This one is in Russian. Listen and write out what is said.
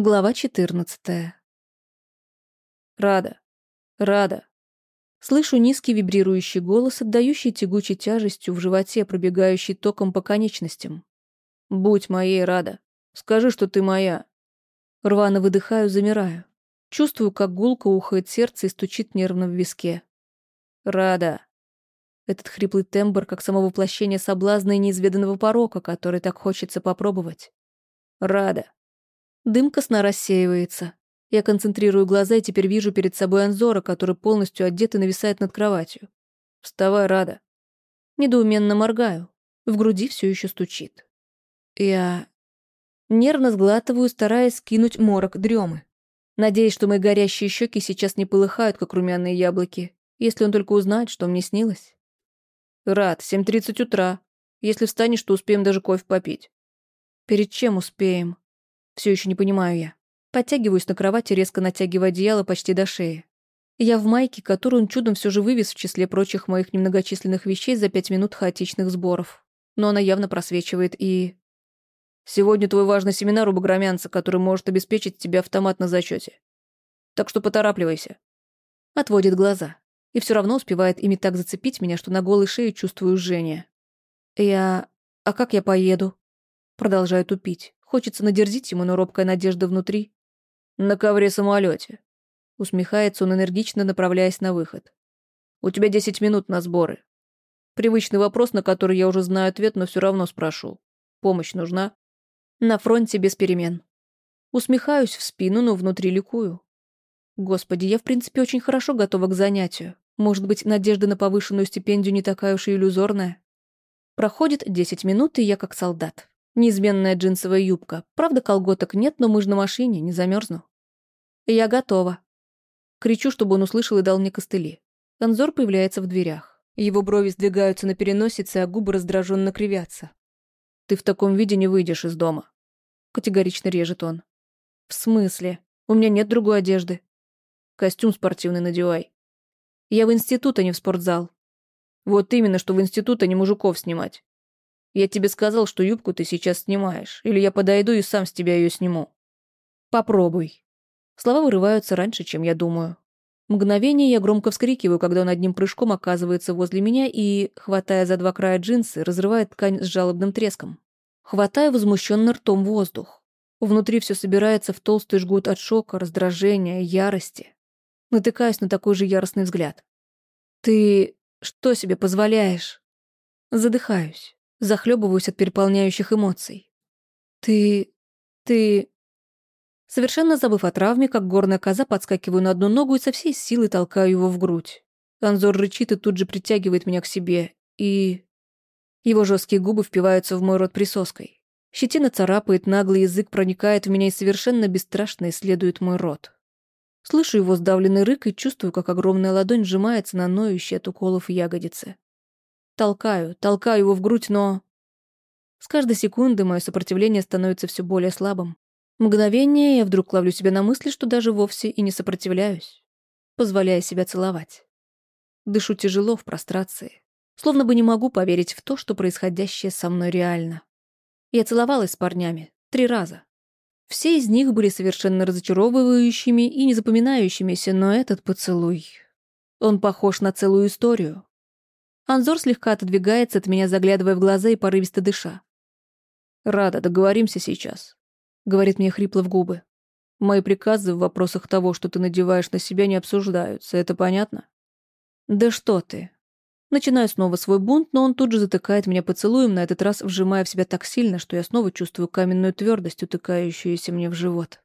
Глава 14. Рада. Рада. Слышу низкий вибрирующий голос, отдающий тягучей тяжестью в животе, пробегающий током по конечностям. «Будь моей, Рада. Скажи, что ты моя». Рвано выдыхаю, замираю. Чувствую, как гулко ухает сердце и стучит нервно в виске. «Рада». Этот хриплый тембр, как само воплощение соблазна и неизведанного порока, который так хочется попробовать. «Рада». Дымка сна рассеивается. Я концентрирую глаза и теперь вижу перед собой Анзора, который полностью одет и нависает над кроватью. Вставай, Рада. Недоуменно моргаю. В груди все еще стучит. Я нервно сглатываю, стараясь скинуть морок дремы. Надеюсь, что мои горящие щеки сейчас не полыхают, как румяные яблоки, если он только узнает, что мне снилось. Рад, 7.30 утра. Если встанешь, то успеем даже кофе попить. Перед чем успеем? Все еще не понимаю я. Подтягиваюсь на кровати, резко натягивая одеяло почти до шеи. Я в майке, которую он чудом все же вывез в числе прочих моих немногочисленных вещей за пять минут хаотичных сборов. Но она явно просвечивает и... Сегодня твой важный семинар у Багромянца, который может обеспечить тебе автомат на зачете. Так что поторапливайся. Отводит глаза. И все равно успевает ими так зацепить меня, что на голой шее чувствую жжение. Я... А как я поеду? Продолжаю тупить. Хочется надерзить ему, но робкая надежда внутри. «На ковре-самолете», — усмехается он энергично, направляясь на выход. «У тебя десять минут на сборы. Привычный вопрос, на который я уже знаю ответ, но все равно спрошу. Помощь нужна?» «На фронте без перемен». Усмехаюсь в спину, но внутри ликую. Господи, я в принципе очень хорошо готова к занятию. Может быть, надежда на повышенную стипендию не такая уж и иллюзорная? Проходит десять минут, и я как солдат. Неизменная джинсовая юбка. Правда, колготок нет, но мы же на машине, не замерзну. Я готова. Кричу, чтобы он услышал и дал мне костыли. Конзор появляется в дверях. Его брови сдвигаются на переносице, а губы раздраженно кривятся. «Ты в таком виде не выйдешь из дома», — категорично режет он. «В смысле? У меня нет другой одежды. Костюм спортивный надевай. Я в институт, а не в спортзал. Вот именно, что в институт, а не мужиков снимать. Я тебе сказал, что юбку ты сейчас снимаешь, или я подойду и сам с тебя ее сниму. Попробуй. Слова вырываются раньше, чем я думаю. Мгновение я громко вскрикиваю, когда он одним прыжком оказывается возле меня и, хватая за два края джинсы, разрывает ткань с жалобным треском. Хватая возмущенно ртом воздух. Внутри все собирается в толстый жгут от шока, раздражения, ярости. Натыкаюсь на такой же яростный взгляд. «Ты что себе позволяешь?» Задыхаюсь. Захлебываюсь от переполняющих эмоций. «Ты... ты...» Совершенно забыв о травме, как горная коза, подскакиваю на одну ногу и со всей силы толкаю его в грудь. Анзор рычит и тут же притягивает меня к себе, и... Его жесткие губы впиваются в мой рот присоской. Щетина царапает, наглый язык проникает в меня и совершенно бесстрашно исследует мой рот. Слышу его сдавленный рык и чувствую, как огромная ладонь сжимается на ноющей от уколов ягодицы. Толкаю, толкаю его в грудь, но... С каждой секунды мое сопротивление становится все более слабым. Мгновение я вдруг ловлю себя на мысли, что даже вовсе и не сопротивляюсь, позволяя себя целовать. Дышу тяжело в прострации, словно бы не могу поверить в то, что происходящее со мной реально. Я целовалась с парнями три раза. Все из них были совершенно разочаровывающими и незапоминающимися, но этот поцелуй... Он похож на целую историю, Анзор слегка отодвигается от меня, заглядывая в глаза и порывисто дыша. «Рада, договоримся сейчас», — говорит мне хрипло в губы. «Мои приказы в вопросах того, что ты надеваешь на себя, не обсуждаются. Это понятно?» «Да что ты!» Начинаю снова свой бунт, но он тут же затыкает меня поцелуем, на этот раз вжимая в себя так сильно, что я снова чувствую каменную твердость, утыкающуюся мне в живот.